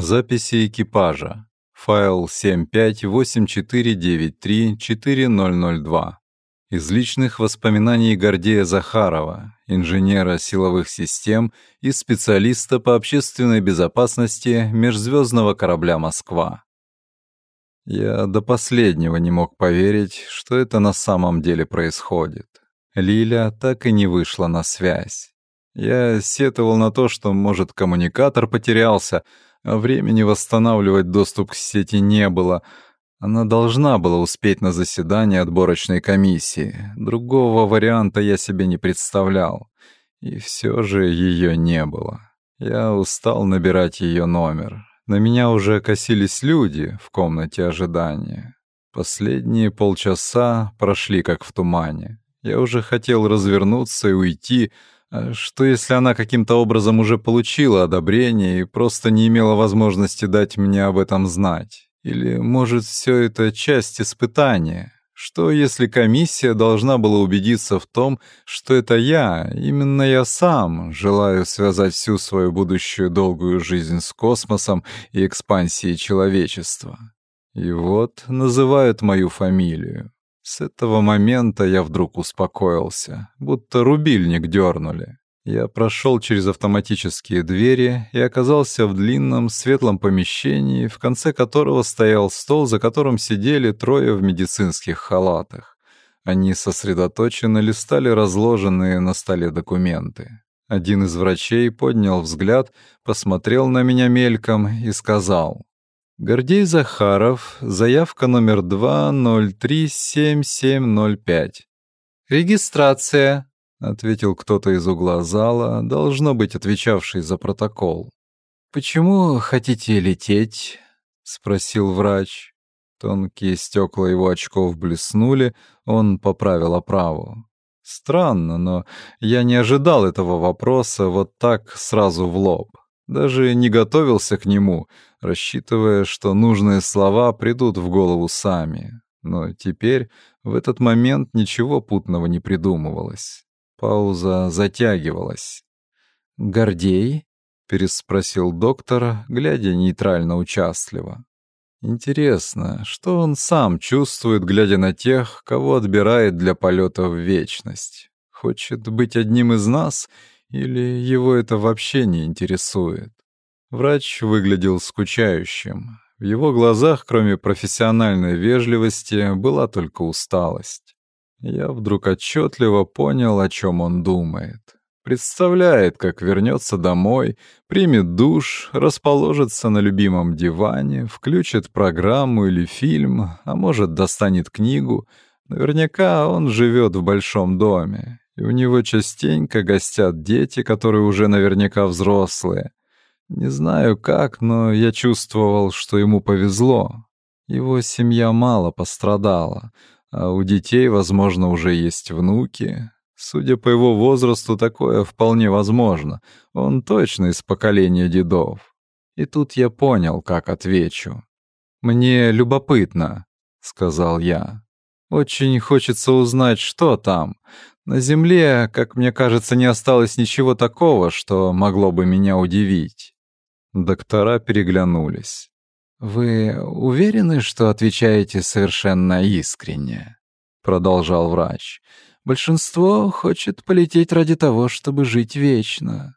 Записи экипажа. Файл 7584934002. Из личных воспоминаний Гордея Захарова, инженера силовых систем и специалиста по общественной безопасности межзвездного корабля «Москва». Я до последнего не мог поверить, что это на самом деле происходит. Лиля так и не вышла на связь. Я сетовал на то, что, может, коммуникатор потерялся, а времени восстанавливать доступ к сети не было. Она должна была успеть на заседание отборочной комиссии. Другого варианта я себе не представлял. И все же ее не было. Я устал набирать ее номер. На меня уже косились люди в комнате ожидания. Последние полчаса прошли как в тумане. Я уже хотел развернуться и уйти, что если она каким-то образом уже получила одобрение и просто не имела возможности дать мне об этом знать? Или, может, все это часть испытания? Что, если комиссия должна была убедиться в том, что это я, именно я сам, желаю связать всю свою будущую долгую жизнь с космосом и экспансией человечества? И вот называют мою фамилию. С этого момента я вдруг успокоился, будто рубильник дернули. Я прошел через автоматические двери и оказался в длинном светлом помещении, в конце которого стоял стол, за которым сидели трое в медицинских халатах. Они сосредоточенно листали разложенные на столе документы. Один из врачей поднял взгляд, посмотрел на меня мельком и сказал. «Гордей Захаров, заявка номер 2037705». «Регистрация», — ответил кто-то из угла зала, должно быть отвечавший за протокол. «Почему хотите лететь?» — спросил врач. Тонкие стекла его очков блеснули, он поправил оправу. Странно, но я не ожидал этого вопроса вот так сразу в лоб. Даже не готовился к нему, рассчитывая, что нужные слова придут в голову сами. Но теперь, в этот момент, ничего путного не придумывалось. Пауза затягивалась. «Гордей?» — переспросил доктор, глядя нейтрально-участливо. «Интересно, что он сам чувствует, глядя на тех, кого отбирает для полета в вечность? Хочет быть одним из нас или его это вообще не интересует?» Врач выглядел скучающим. В его глазах, кроме профессиональной вежливости, была только усталость. Я вдруг отчетливо понял, о чем он думает. Представляет, как вернется домой, примет душ, расположится на любимом диване, включит программу или фильм, а может, достанет книгу. Наверняка он живет в большом доме, и у него частенько гостят дети, которые уже наверняка взрослые. Не знаю как, но я чувствовал, что ему повезло. Его семья мало пострадала, а у детей, возможно, уже есть внуки. Судя по его возрасту, такое вполне возможно. Он точно из поколения дедов. И тут я понял, как отвечу. «Мне любопытно», — сказал я. «Очень хочется узнать, что там. На Земле, как мне кажется, не осталось ничего такого, что могло бы меня удивить». Доктора переглянулись. «Вы уверены, что отвечаете совершенно искренне?» — продолжал врач. «Большинство хочет полететь ради того, чтобы жить вечно».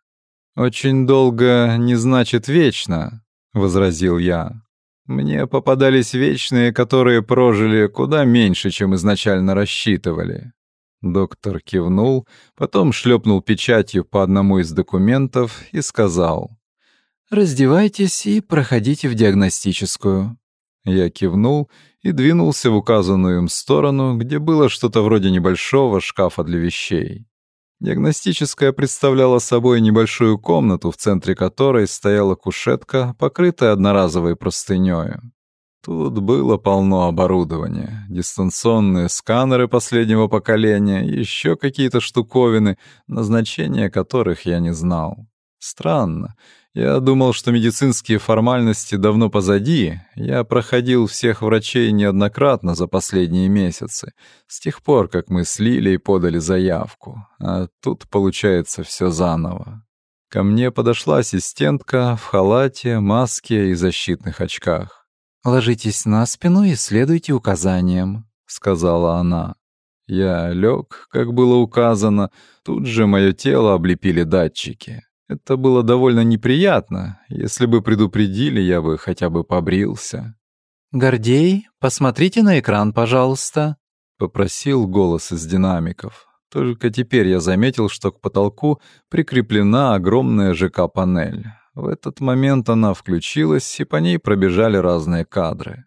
«Очень долго не значит вечно», — возразил я. «Мне попадались вечные, которые прожили куда меньше, чем изначально рассчитывали». Доктор кивнул, потом шлепнул печатью по одному из документов и сказал — «Раздевайтесь и проходите в диагностическую». Я кивнул и двинулся в указанную им сторону, где было что-то вроде небольшого шкафа для вещей. Диагностическая представляла собой небольшую комнату, в центре которой стояла кушетка, покрытая одноразовой простынёю. Тут было полно оборудования, дистанционные сканеры последнего поколения, еще какие-то штуковины, назначения которых я не знал. Странно, я думал, что медицинские формальности давно позади. Я проходил всех врачей неоднократно за последние месяцы, с тех пор, как мы слили и подали заявку. А тут получается все заново. Ко мне подошла ассистентка в халате, маске и защитных очках. «Ложитесь на спину и следуйте указаниям», — сказала она. Я лег, как было указано, тут же мое тело облепили датчики. Это было довольно неприятно. Если бы предупредили, я бы хотя бы побрился. «Гордей, посмотрите на экран, пожалуйста», — попросил голос из динамиков. Только теперь я заметил, что к потолку прикреплена огромная ЖК-панель. В этот момент она включилась, и по ней пробежали разные кадры.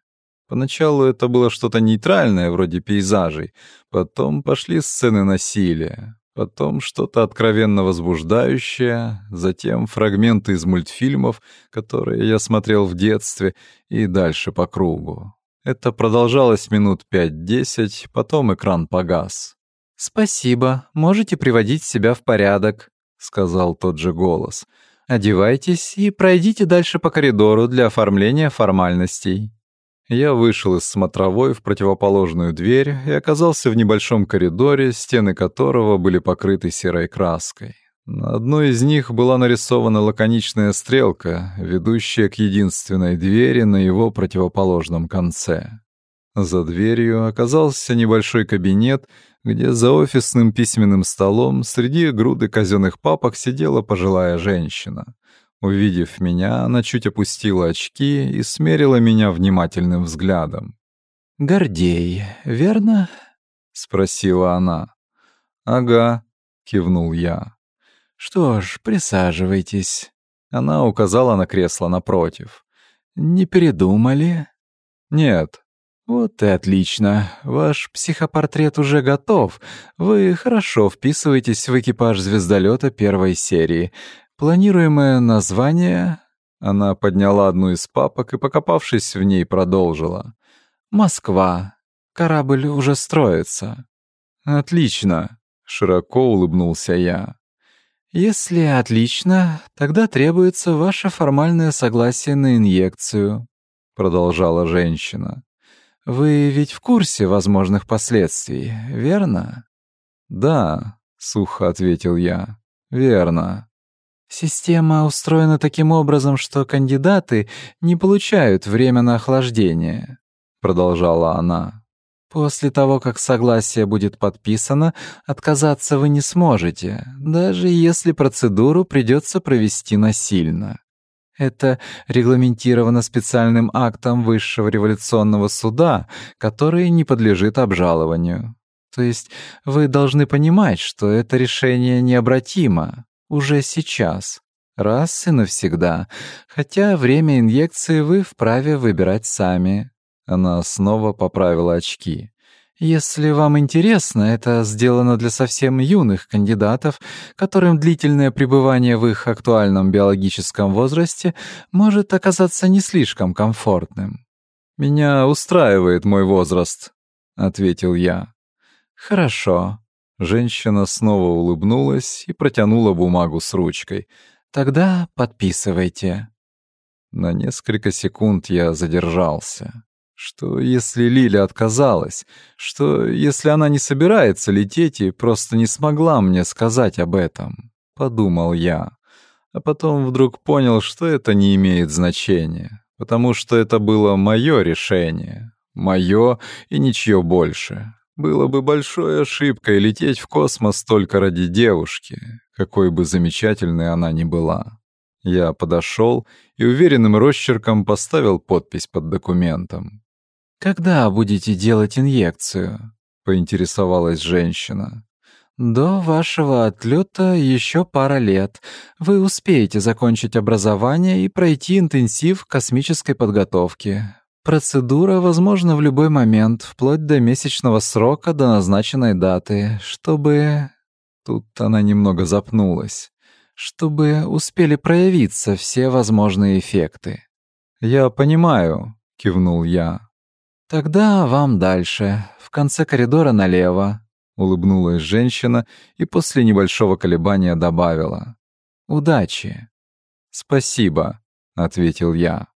Поначалу это было что-то нейтральное, вроде пейзажей. Потом пошли сцены насилия. Потом что-то откровенно возбуждающее, затем фрагменты из мультфильмов, которые я смотрел в детстве, и дальше по кругу. Это продолжалось минут пять-десять, потом экран погас. «Спасибо, можете приводить себя в порядок», — сказал тот же голос. «Одевайтесь и пройдите дальше по коридору для оформления формальностей». Я вышел из смотровой в противоположную дверь и оказался в небольшом коридоре, стены которого были покрыты серой краской. На одной из них была нарисована лаконичная стрелка, ведущая к единственной двери на его противоположном конце. За дверью оказался небольшой кабинет, где за офисным письменным столом среди груды казенных папок сидела пожилая женщина. Увидев меня, она чуть опустила очки и смерила меня внимательным взглядом. «Гордей, верно?» — спросила она. «Ага», — кивнул я. «Что ж, присаживайтесь». Она указала на кресло напротив. «Не передумали?» «Нет». «Вот и отлично. Ваш психопортрет уже готов. Вы хорошо вписываетесь в экипаж звездолета первой серии. Планируемое название... Она подняла одну из папок и, покопавшись в ней, продолжила. «Москва. Корабль уже строится». «Отлично», — широко улыбнулся я. «Если отлично, тогда требуется ваше формальное согласие на инъекцию», — продолжала женщина. «Вы ведь в курсе возможных последствий, верно?» «Да», — сухо ответил я. «Верно». Система устроена таким образом, что кандидаты не получают время на охлаждение, продолжала она. После того, как согласие будет подписано, отказаться вы не сможете, даже если процедуру придется провести насильно. Это регламентировано специальным актом Высшего революционного суда, который не подлежит обжалованию. То есть вы должны понимать, что это решение необратимо уже сейчас, раз и навсегда, хотя время инъекции вы вправе выбирать сами. Она снова поправила очки. Если вам интересно, это сделано для совсем юных кандидатов, которым длительное пребывание в их актуальном биологическом возрасте может оказаться не слишком комфортным. «Меня устраивает мой возраст», — ответил я. «Хорошо. Женщина снова улыбнулась и протянула бумагу с ручкой. «Тогда подписывайте». На несколько секунд я задержался. Что если Лиля отказалась? Что если она не собирается лететь и просто не смогла мне сказать об этом? Подумал я. А потом вдруг понял, что это не имеет значения, потому что это было мое решение. Мое и ничье больше. Было бы большой ошибкой лететь в космос только ради девушки, какой бы замечательной она ни была. Я подошел и уверенным росчерком поставил подпись под документом. «Когда будете делать инъекцию?» — поинтересовалась женщина. «До вашего отлета еще пара лет. Вы успеете закончить образование и пройти интенсив космической подготовки. Процедура возможна в любой момент, вплоть до месячного срока до назначенной даты, чтобы... Тут она немного запнулась. Чтобы успели проявиться все возможные эффекты. «Я понимаю», — кивнул я. «Тогда вам дальше, в конце коридора налево», — улыбнулась женщина и после небольшого колебания добавила. «Удачи». «Спасибо», — ответил я.